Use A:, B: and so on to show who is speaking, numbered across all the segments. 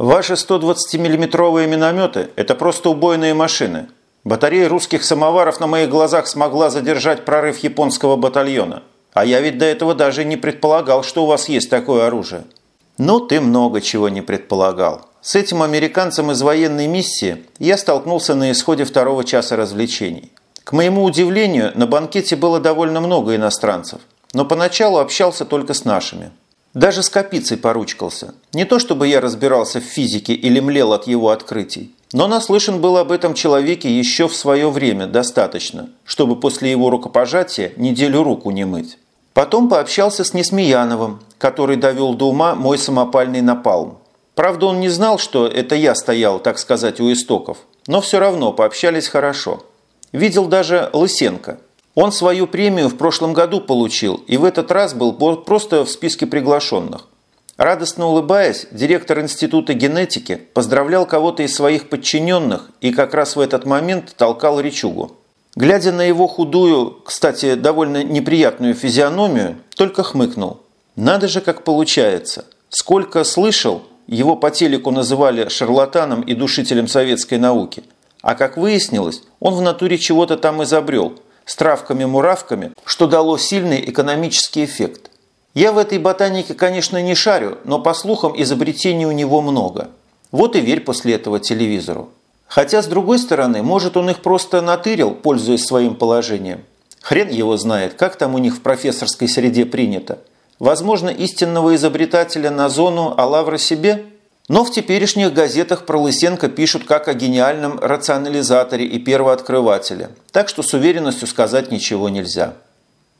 A: Ваши 120-миллиметровые минометы – это просто убойные машины. Батарея русских самоваров на моих глазах смогла задержать прорыв японского батальона. А я ведь до этого даже не предполагал, что у вас есть такое оружие. Ну, ты много чего не предполагал. С этим американцем из военной миссии я столкнулся на исходе второго часа развлечений. К моему удивлению, на банкете было довольно много иностранцев, но поначалу общался только с нашими. Даже с Капицей поручкался. Не то чтобы я разбирался в физике или млел от его открытий, но наслышан был об этом человеке еще в свое время достаточно, чтобы после его рукопожатия неделю руку не мыть. Потом пообщался с Несмеяновым, который довел до ума мой самопальный напалм. Правда, он не знал, что это я стоял, так сказать, у истоков, но все равно пообщались хорошо. Видел даже Лысенко – он свою премию в прошлом году получил и в этот раз был просто в списке приглашенных. Радостно улыбаясь, директор Института генетики поздравлял кого-то из своих подчиненных и как раз в этот момент толкал речугу. Глядя на его худую, кстати, довольно неприятную физиономию, только хмыкнул. Надо же, как получается. Сколько слышал, его по телеку называли шарлатаном и душителем советской науки. А как выяснилось, он в натуре чего-то там изобрел – с травками-муравками, что дало сильный экономический эффект. Я в этой ботанике, конечно, не шарю, но по слухам изобретений у него много. Вот и верь после этого телевизору. Хотя, с другой стороны, может, он их просто натырил, пользуясь своим положением. Хрен его знает, как там у них в профессорской среде принято. Возможно, истинного изобретателя на зону, а лавра себе – но в теперешних газетах про Лысенко пишут как о гениальном рационализаторе и первооткрывателе, так что с уверенностью сказать ничего нельзя.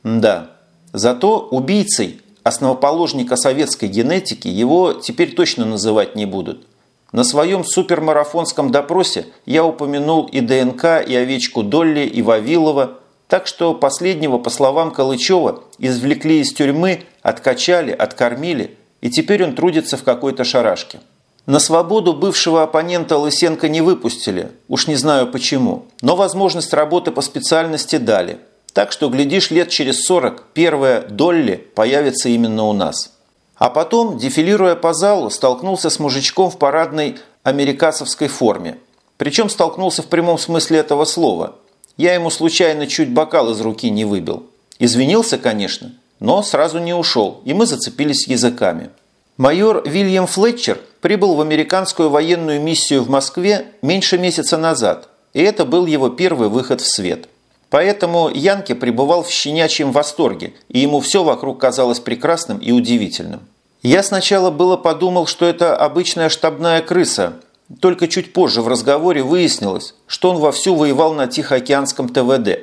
A: Да, зато убийцей основоположника советской генетики его теперь точно называть не будут. На своем супермарафонском допросе я упомянул и ДНК, и овечку Долли, и Вавилова, так что последнего, по словам Калычева, извлекли из тюрьмы, откачали, откормили, и теперь он трудится в какой-то шарашке. На свободу бывшего оппонента Лысенко не выпустили, уж не знаю почему, но возможность работы по специальности дали. Так что, глядишь, лет через 40 первая Долли появится именно у нас. А потом, дефилируя по залу, столкнулся с мужичком в парадной америкасовской форме. Причем столкнулся в прямом смысле этого слова. Я ему случайно чуть бокал из руки не выбил. Извинился, конечно, но сразу не ушел, и мы зацепились языками. Майор Вильям Флетчер прибыл в американскую военную миссию в Москве меньше месяца назад, и это был его первый выход в свет. Поэтому Янке пребывал в щенячьем восторге, и ему все вокруг казалось прекрасным и удивительным. Я сначала было подумал, что это обычная штабная крыса, только чуть позже в разговоре выяснилось, что он вовсю воевал на Тихоокеанском ТВД.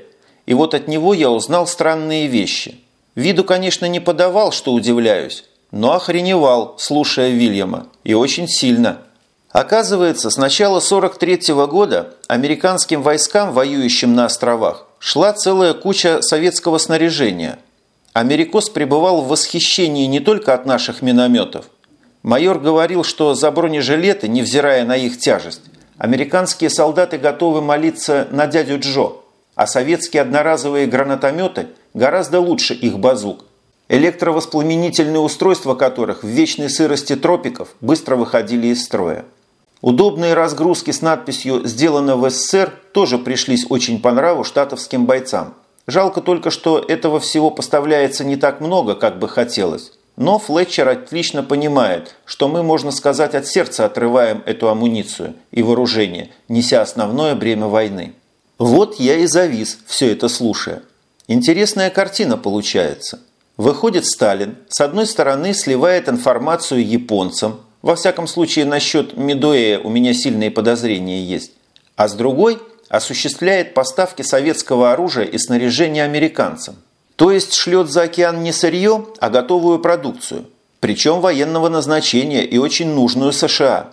A: И вот от него я узнал странные вещи. Виду, конечно, не подавал, что удивляюсь, но охреневал, слушая Вильяма, и очень сильно. Оказывается, с начала 43 -го года американским войскам, воюющим на островах, шла целая куча советского снаряжения. Америкос пребывал в восхищении не только от наших минометов. Майор говорил, что за бронежилеты, невзирая на их тяжесть, американские солдаты готовы молиться на дядю Джо, а советские одноразовые гранатометы гораздо лучше их базук электровоспламенительные устройства которых в вечной сырости тропиков быстро выходили из строя. Удобные разгрузки с надписью «Сделано в СССР» тоже пришлись очень по нраву штатовским бойцам. Жалко только, что этого всего поставляется не так много, как бы хотелось. Но Флетчер отлично понимает, что мы, можно сказать, от сердца отрываем эту амуницию и вооружение, неся основное бремя войны. Вот я и завис, все это слушая. Интересная картина получается. Выходит Сталин, с одной стороны сливает информацию японцам, во всяком случае насчет Медуэя у меня сильные подозрения есть, а с другой осуществляет поставки советского оружия и снаряжения американцам. То есть шлет за океан не сырье, а готовую продукцию, причем военного назначения и очень нужную США.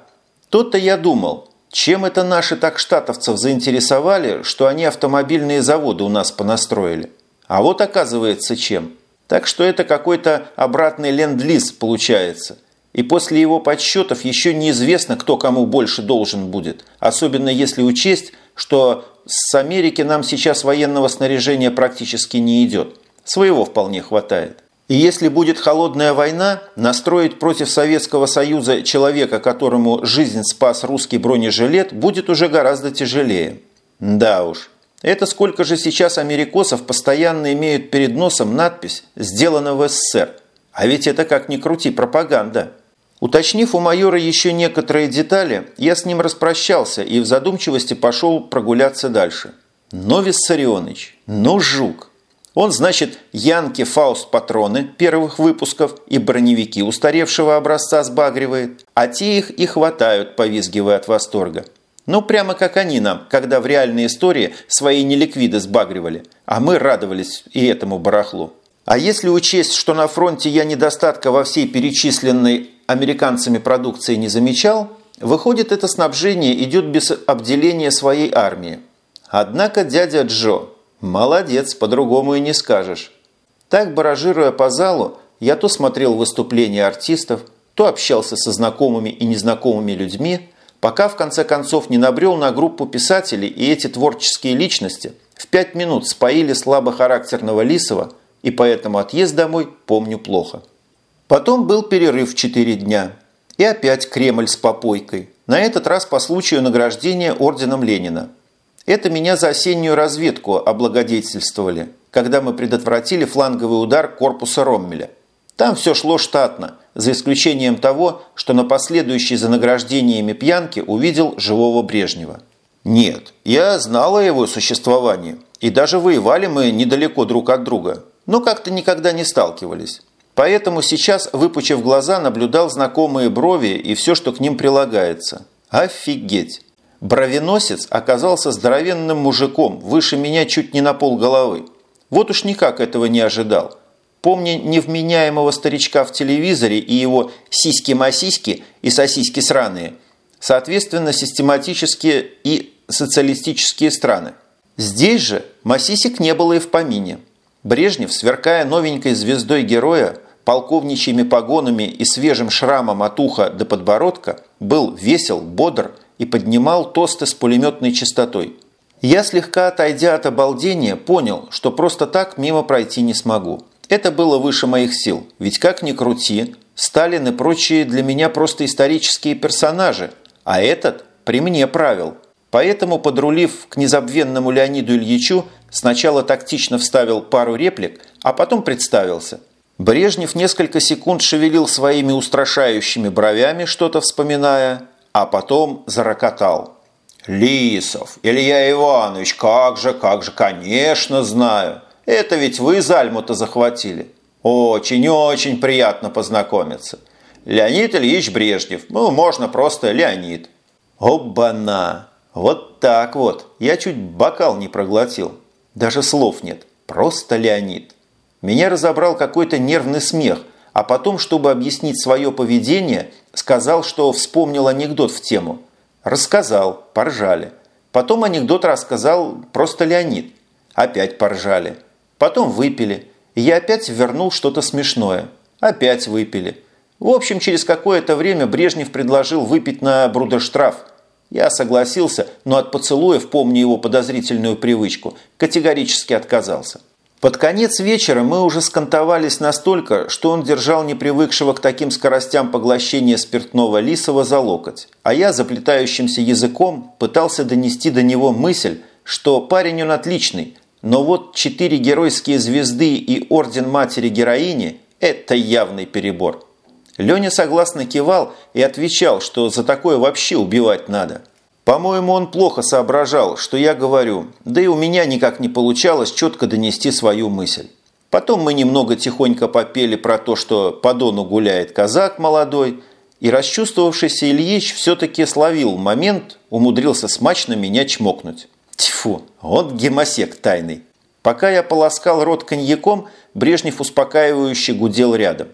A: Тут-то я думал, чем это наши так штатовцев заинтересовали, что они автомобильные заводы у нас понастроили. А вот оказывается чем – так что это какой-то обратный ленд-лиз получается. И после его подсчетов еще неизвестно, кто кому больше должен будет. Особенно если учесть, что с Америки нам сейчас военного снаряжения практически не идет. Своего вполне хватает. И если будет холодная война, настроить против Советского Союза человека, которому жизнь спас русский бронежилет, будет уже гораздо тяжелее. Да уж, это сколько же сейчас америкосов постоянно имеют перед носом надпись «Сделано в СССР». А ведь это как ни крути пропаганда. Уточнив у майора еще некоторые детали, я с ним распрощался и в задумчивости пошел прогуляться дальше. Но Виссарионович, ну жук! Он, значит, Янки Фауст патроны первых выпусков и броневики устаревшего образца сбагривает, а те их и хватают, повизгивая от восторга. Ну, прямо как они нам, когда в реальной истории свои неликвиды сбагривали, а мы радовались и этому барахлу. А если учесть, что на фронте я недостатка во всей перечисленной американцами продукции не замечал, выходит, это снабжение идет без обделения своей армии. Однако дядя Джо Молодец, по-другому и не скажешь. Так, баражируя по залу, я то смотрел выступления артистов, то общался со знакомыми и незнакомыми людьми, пока в конце концов не набрел на группу писателей и эти творческие личности в пять минут споили слабохарактерного Лисова, и поэтому отъезд домой помню плохо. Потом был перерыв в четыре дня. И опять Кремль с попойкой. На этот раз по случаю награждения орденом Ленина – это меня за осеннюю разведку облагодетельствовали, когда мы предотвратили фланговый удар корпуса Роммеля. Там все шло штатно, за исключением того, что на последующей за награждениями пьянки увидел живого Брежнева. Нет, я знал о его существовании, и даже воевали мы недалеко друг от друга, но как-то никогда не сталкивались. Поэтому сейчас, выпучив глаза, наблюдал знакомые брови и все, что к ним прилагается. Офигеть! Бровеносец оказался здоровенным мужиком, выше меня чуть не на пол головы. Вот уж никак этого не ожидал. Помня невменяемого старичка в телевизоре и его сиськи-масиськи и сосиски сраные, соответственно, систематические и социалистические страны. Здесь же масисик не было и в помине. Брежнев, сверкая новенькой звездой героя, полковничьими погонами и свежим шрамом от уха до подбородка, был весел, бодр – и поднимал тосты с пулеметной частотой. Я, слегка отойдя от обалдения, понял, что просто так мимо пройти не смогу. Это было выше моих сил, ведь как ни крути, Сталин и прочие для меня просто исторические персонажи, а этот при мне правил. Поэтому, подрулив к незабвенному Леониду Ильичу, сначала тактично вставил пару реплик, а потом представился. Брежнев несколько секунд шевелил своими устрашающими бровями, что-то вспоминая, а потом зарокотал. «Лисов, Илья Иванович, как же, как же, конечно знаю. Это ведь вы Зальму-то захватили. Очень-очень приятно познакомиться. Леонид Ильич Брежнев, ну, можно просто Леонид». «Обана! Вот так вот! Я чуть бокал не проглотил. Даже слов нет. Просто Леонид». Меня разобрал какой-то нервный смех – а потом, чтобы объяснить свое поведение, сказал, что вспомнил анекдот в тему. Рассказал, поржали. Потом анекдот рассказал просто Леонид. Опять поржали. Потом выпили. Я опять вернул что-то смешное. Опять выпили. В общем, через какое-то время Брежнев предложил выпить на брудерштраф. Я согласился, но от поцелуев, помня его подозрительную привычку, категорически отказался. Под конец вечера мы уже скантовались настолько, что он держал непривыкшего к таким скоростям поглощения спиртного Лисова за локоть, а я заплетающимся языком пытался донести до него мысль, что парень он отличный, но вот четыре геройские звезды и орден матери-героини – это явный перебор. Леня согласно кивал и отвечал, что за такое вообще убивать надо – по-моему, он плохо соображал, что я говорю, да и у меня никак не получалось четко донести свою мысль. Потом мы немного тихонько попели про то, что по дону гуляет казак молодой, и расчувствовавшийся Ильич все-таки словил момент, умудрился смачно меня чмокнуть. Тьфу, вот гемосек тайный. Пока я полоскал рот коньяком, Брежнев успокаивающе гудел рядом.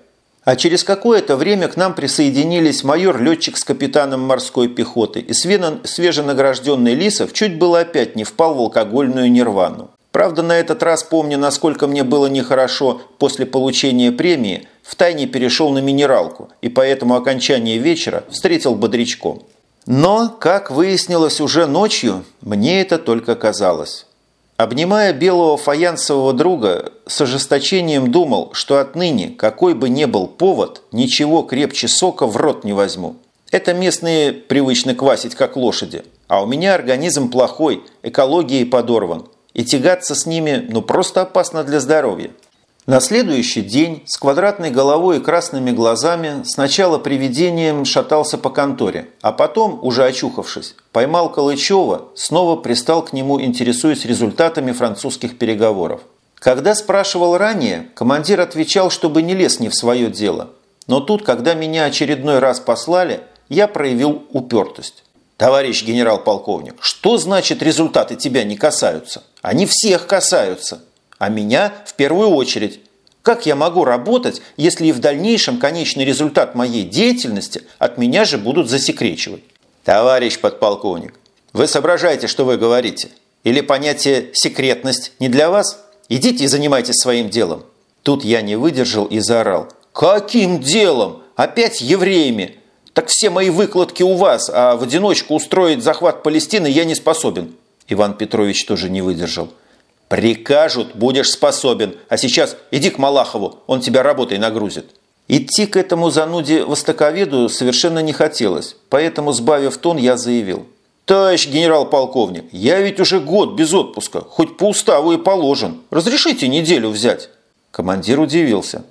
A: А через какое-то время к нам присоединились майор-летчик с капитаном морской пехоты, и свеженагражденный Лисов чуть было опять не впал в алкогольную нирвану. Правда, на этот раз, помня, насколько мне было нехорошо после получения премии, втайне перешел на минералку, и поэтому окончание вечера встретил бодрячком. Но, как выяснилось уже ночью, мне это только казалось. Обнимая белого фаянсового друга, с ожесточением думал, что отныне, какой бы ни был повод, ничего крепче сока в рот не возьму. Это местные привычны квасить, как лошади. А у меня организм плохой, экологией подорван. И тягаться с ними ну просто опасно для здоровья. На следующий день с квадратной головой и красными глазами сначала привидением шатался по конторе, а потом, уже очухавшись, поймал Калычева, снова пристал к нему, интересуясь результатами французских переговоров. Когда спрашивал ранее, командир отвечал, чтобы не лез не в свое дело. Но тут, когда меня очередной раз послали, я проявил упертость. «Товарищ генерал-полковник, что значит результаты тебя не касаются? Они всех касаются!» А меня в первую очередь. Как я могу работать, если и в дальнейшем конечный результат моей деятельности от меня же будут засекречивать? Товарищ подполковник, вы соображаете, что вы говорите? Или понятие «секретность» не для вас? Идите и занимайтесь своим делом. Тут я не выдержал и заорал. Каким делом? Опять евреями? Так все мои выкладки у вас, а в одиночку устроить захват Палестины я не способен. Иван Петрович тоже не выдержал. Прикажут, будешь способен. А сейчас иди к Малахову, он тебя работой нагрузит. Идти к этому зануде востоковеду совершенно не хотелось, поэтому, сбавив тон, я заявил. «Товарищ генерал-полковник, я ведь уже год без отпуска, хоть по уставу и положен. Разрешите неделю взять?» Командир удивился.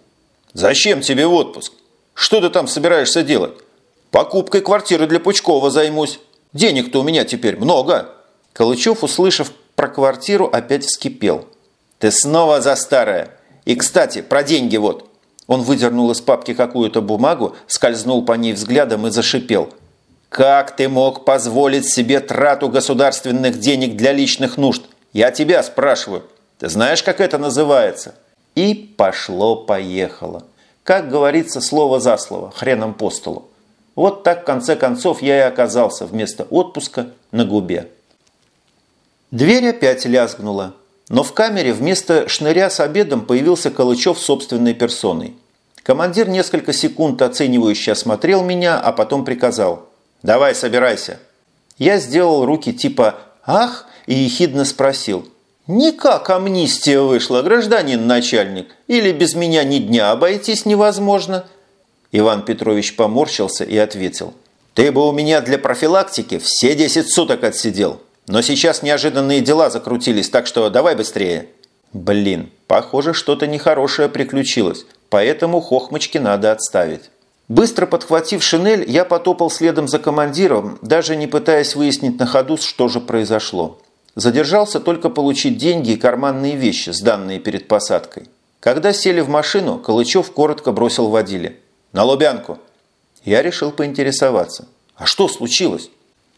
A: «Зачем тебе отпуск? Что ты там собираешься делать? Покупкой квартиры для Пучкова займусь. Денег-то у меня теперь много». Калычев, услышав про квартиру опять вскипел. «Ты снова за старое! И, кстати, про деньги вот!» Он выдернул из папки какую-то бумагу, скользнул по ней взглядом и зашипел. «Как ты мог позволить себе трату государственных денег для личных нужд? Я тебя спрашиваю. Ты знаешь, как это называется?» И пошло-поехало. Как говорится, слово за слово, хреном по столу. Вот так, в конце концов, я и оказался вместо отпуска на губе. Дверь опять лязгнула, но в камере вместо шныря с обедом появился Калычев собственной персоной. Командир несколько секунд оценивающе осмотрел меня, а потом приказал «Давай, собирайся». Я сделал руки типа «Ах!» и ехидно спросил «Никак амнистия вышла, гражданин начальник, или без меня ни дня обойтись невозможно?» Иван Петрович поморщился и ответил «Ты бы у меня для профилактики все 10 суток отсидел». Но сейчас неожиданные дела закрутились, так что давай быстрее. Блин, похоже, что-то нехорошее приключилось, поэтому хохмочки надо отставить. Быстро подхватив шинель, я потопал следом за командиром, даже не пытаясь выяснить на ходу, что же произошло. Задержался только получить деньги и карманные вещи, сданные перед посадкой. Когда сели в машину, Калычев коротко бросил водиле. «На Лубянку!» Я решил поинтересоваться. «А что случилось?»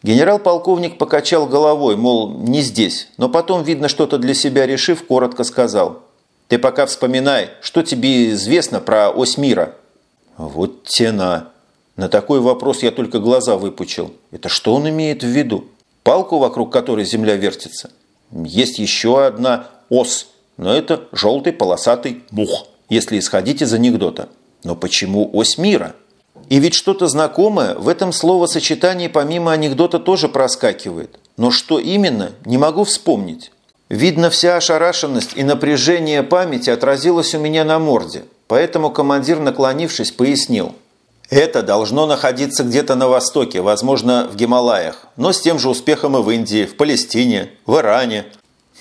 A: Генерал-полковник покачал головой, мол, не здесь, но потом, видно, что-то для себя решив, коротко сказал. «Ты пока вспоминай, что тебе известно про ось мира?» «Вот тена!» На такой вопрос я только глаза выпучил. Это что он имеет в виду? Палку, вокруг которой земля вертится? Есть еще одна ос, но это желтый полосатый мух, если исходить из анекдота. Но почему ось мира?» И ведь что-то знакомое в этом словосочетании помимо анекдота тоже проскакивает. Но что именно, не могу вспомнить. Видно, вся ошарашенность и напряжение памяти отразилось у меня на морде, поэтому командир, наклонившись, пояснил. Это должно находиться где-то на востоке, возможно, в Гималаях, но с тем же успехом и в Индии, в Палестине, в Иране.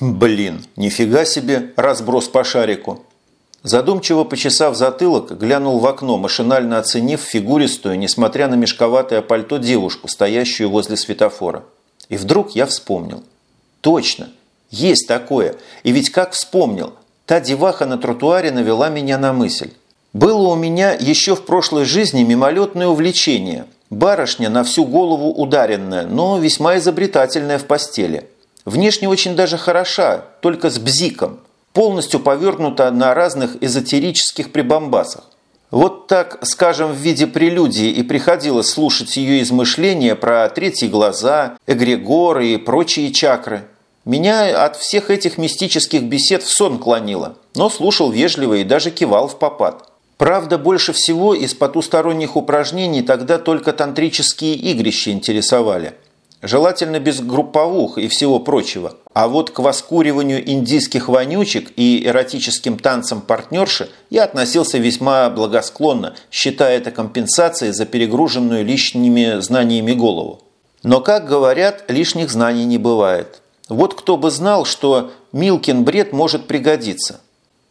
A: Блин, нифига себе разброс по шарику. Задумчиво почесав затылок, глянул в окно, машинально оценив фигуристую, несмотря на мешковатое пальто девушку, стоящую возле светофора. И вдруг я вспомнил. Точно, есть такое. И ведь как вспомнил, та деваха на тротуаре навела меня на мысль. Было у меня еще в прошлой жизни мимолетное увлечение. Барышня на всю голову ударенная, но весьма изобретательная в постели. Внешне очень даже хороша, только с бзиком – полностью повернута на разных эзотерических прибамбасах. Вот так, скажем, в виде прелюдии и приходилось слушать ее измышления про третьи глаза, эгрегоры и прочие чакры. Меня от всех этих мистических бесед в сон клонило, но слушал вежливо и даже кивал в попад. Правда, больше всего из потусторонних упражнений тогда только тантрические игрища интересовали. Желательно без групповух и всего прочего. А вот к воскуриванию индийских вонючек и эротическим танцам партнерши я относился весьма благосклонно, считая это компенсацией за перегруженную лишними знаниями голову. Но, как говорят, лишних знаний не бывает. Вот кто бы знал, что Милкин бред может пригодиться.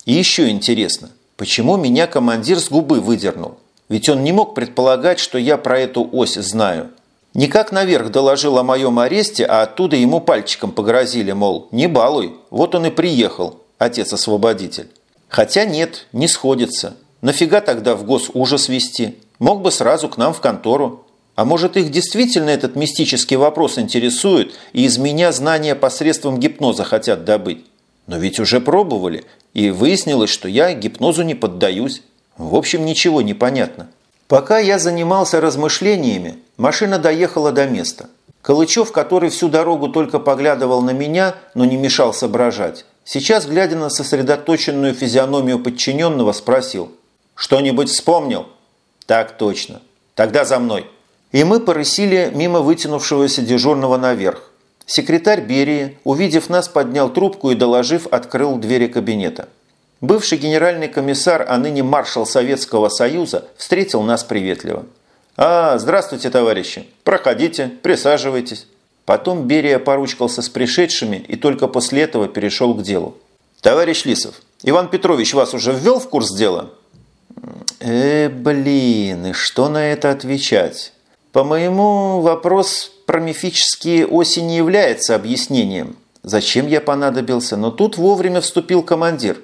A: И еще интересно, почему меня командир с губы выдернул? Ведь он не мог предполагать, что я про эту ось знаю. Никак наверх доложил о моем аресте, а оттуда ему пальчиком погрозили, мол, не балуй, вот он и приехал, отец-освободитель. Хотя нет, не сходится. Нафига тогда в госужас вести? Мог бы сразу к нам в контору. А может их действительно этот мистический вопрос интересует и из меня знания посредством гипноза хотят добыть? Но ведь уже пробовали, и выяснилось, что я гипнозу не поддаюсь. В общем, ничего не понятно. Пока я занимался размышлениями, машина доехала до места. Калычев, который всю дорогу только поглядывал на меня, но не мешал соображать, сейчас, глядя на сосредоточенную физиономию подчиненного, спросил «Что-нибудь вспомнил?» «Так точно. Тогда за мной». И мы порысили мимо вытянувшегося дежурного наверх. Секретарь Берии, увидев нас, поднял трубку и, доложив, открыл двери кабинета. Бывший генеральный комиссар, а ныне маршал Советского Союза, встретил нас приветливо. «А, здравствуйте, товарищи! Проходите, присаживайтесь». Потом Берия поручкался с пришедшими и только после этого перешел к делу. «Товарищ Лисов, Иван Петрович вас уже ввел в курс дела?» «Э, блин, и что на это отвечать?» По-моему, вопрос про мифические оси не является объяснением. Зачем я понадобился? Но тут вовремя вступил командир.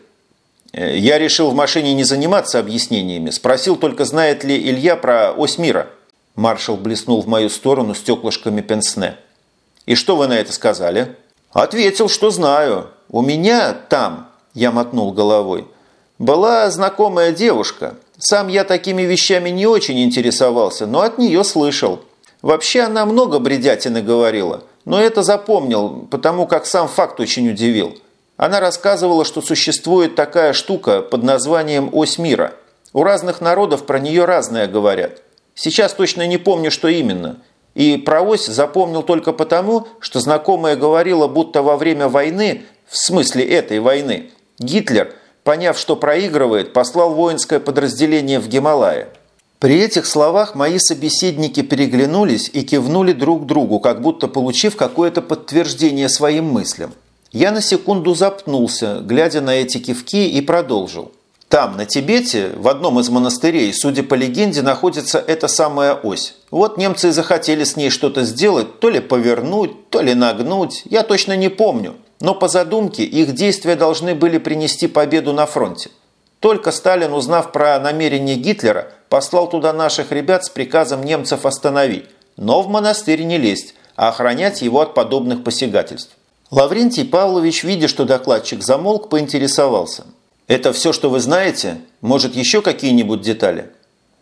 A: Э, я решил в машине не заниматься объяснениями. Спросил только, знает ли Илья про ось мира. Маршал блеснул в мою сторону стеклышками пенсне. «И что вы на это сказали?» «Ответил, что знаю. У меня там...» Я мотнул головой. «Была знакомая девушка. Сам я такими вещами не очень интересовался, но от нее слышал. Вообще она много бредятины говорила, но это запомнил, потому как сам факт очень удивил. Она рассказывала, что существует такая штука под названием «Ось мира». У разных народов про нее разное говорят. Сейчас точно не помню, что именно. И про ось запомнил только потому, что знакомая говорила, будто во время войны, в смысле этой войны, Гитлер – поняв, что проигрывает, послал воинское подразделение в Гималая. При этих словах мои собеседники переглянулись и кивнули друг другу, как будто получив какое-то подтверждение своим мыслям. Я на секунду запнулся, глядя на эти кивки, и продолжил. Там, на Тибете, в одном из монастырей, судя по легенде, находится эта самая ось. Вот немцы и захотели с ней что-то сделать, то ли повернуть, то ли нагнуть, я точно не помню. Но по задумке их действия должны были принести победу на фронте. Только Сталин, узнав про намерение Гитлера, послал туда наших ребят с приказом немцев остановить, но в монастырь не лезть, а охранять его от подобных посягательств. Лаврентий Павлович, видя, что докладчик замолк, поинтересовался. «Это все, что вы знаете? Может, еще какие-нибудь детали?»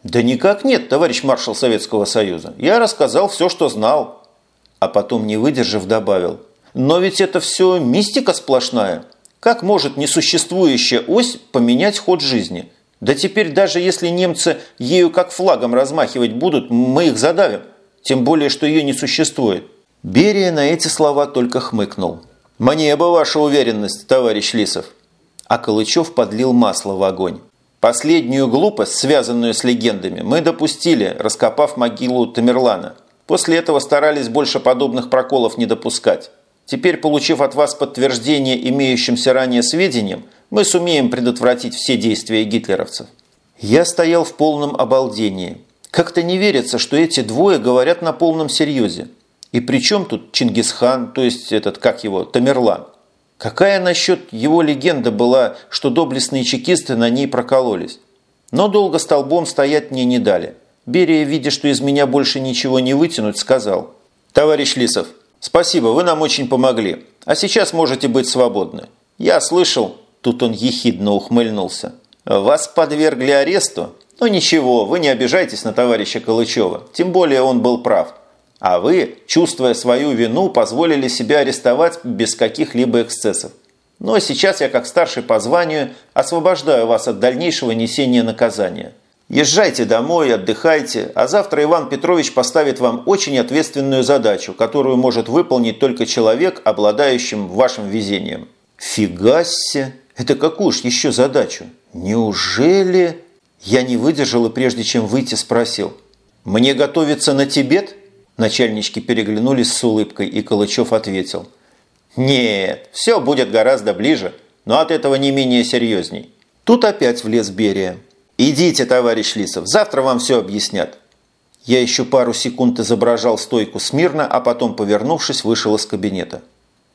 A: «Да никак нет, товарищ маршал Советского Союза. Я рассказал все, что знал». А потом, не выдержав, добавил – но ведь это все мистика сплошная. Как может несуществующая ось поменять ход жизни? Да теперь даже если немцы ею как флагом размахивать будут, мы их задавим. Тем более, что ее не существует. Берия на эти слова только хмыкнул. «Мне бы ваша уверенность, товарищ Лисов». А Калычев подлил масло в огонь. Последнюю глупость, связанную с легендами, мы допустили, раскопав могилу Тамерлана. После этого старались больше подобных проколов не допускать. Теперь, получив от вас подтверждение имеющимся ранее сведениям, мы сумеем предотвратить все действия гитлеровцев». Я стоял в полном обалдении. Как-то не верится, что эти двое говорят на полном серьезе. И при чем тут Чингисхан, то есть этот, как его, Тамерлан? Какая насчет его легенда была, что доблестные чекисты на ней прокололись? Но долго столбом стоять мне не дали. Берия, видя, что из меня больше ничего не вытянуть, сказал. «Товарищ Лисов, «Спасибо, вы нам очень помогли. А сейчас можете быть свободны. Я слышал...» Тут он ехидно ухмыльнулся. «Вас подвергли аресту? Ну ничего, вы не обижайтесь на товарища Калычева. Тем более он был прав. А вы, чувствуя свою вину, позволили себя арестовать без каких-либо эксцессов. Но сейчас я, как старший по званию, освобождаю вас от дальнейшего несения наказания. Езжайте домой, отдыхайте, а завтра Иван Петрович поставит вам очень ответственную задачу, которую может выполнить только человек, обладающим вашим везением. Фига себе! Это какую ж еще задачу? Неужели... Я не выдержал и прежде чем выйти спросил. «Мне готовиться на Тибет?» Начальнички переглянулись с улыбкой, и Калычев ответил. «Нет, все будет гораздо ближе, но от этого не менее серьезней». Тут опять влез Берия. «Идите, товарищ Лисов, завтра вам все объяснят». Я еще пару секунд изображал стойку смирно, а потом, повернувшись, вышел из кабинета.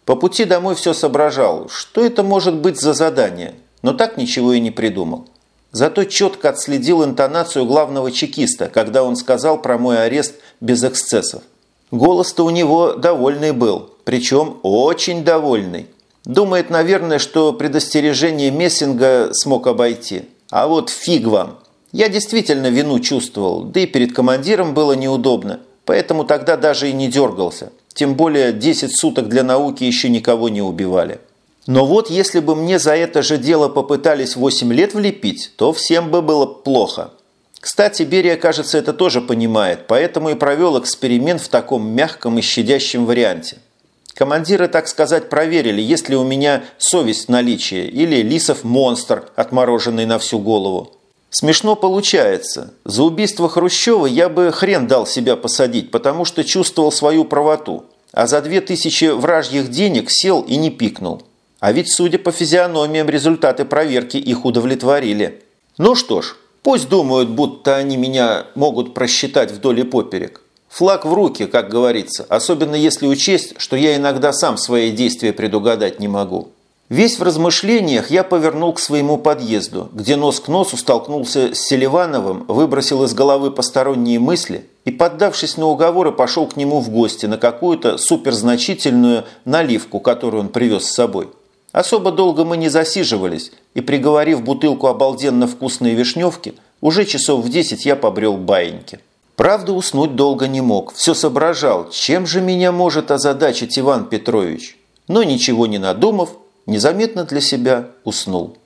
A: По пути домой все соображал, что это может быть за задание, но так ничего и не придумал. Зато четко отследил интонацию главного чекиста, когда он сказал про мой арест без эксцессов. Голос-то у него довольный был, причем очень довольный. Думает, наверное, что предостережение Мессинга смог обойти. А вот фиг вам. Я действительно вину чувствовал, да и перед командиром было неудобно, поэтому тогда даже и не дергался. Тем более 10 суток для науки еще никого не убивали. Но вот если бы мне за это же дело попытались 8 лет влепить, то всем бы было плохо. Кстати, Берия, кажется, это тоже понимает, поэтому и провел эксперимент в таком мягком и щадящем варианте. Командиры, так сказать, проверили, есть ли у меня совесть в наличии или лисов монстр, отмороженный на всю голову. Смешно получается. За убийство Хрущева я бы хрен дал себя посадить, потому что чувствовал свою правоту. А за две тысячи вражьих денег сел и не пикнул. А ведь, судя по физиономиям, результаты проверки их удовлетворили. Ну что ж, пусть думают, будто они меня могут просчитать вдоль и поперек. Флаг в руки, как говорится, особенно если учесть, что я иногда сам свои действия предугадать не могу. Весь в размышлениях я повернул к своему подъезду, где нос к носу столкнулся с Селивановым, выбросил из головы посторонние мысли и, поддавшись на уговоры, пошел к нему в гости на какую-то суперзначительную наливку, которую он привез с собой. Особо долго мы не засиживались, и, приговорив бутылку обалденно вкусной вишневки, уже часов в десять я побрел баиньки. Правда, уснуть долго не мог. Все соображал, чем же меня может озадачить Иван Петрович. Но ничего не надумав, незаметно для себя уснул.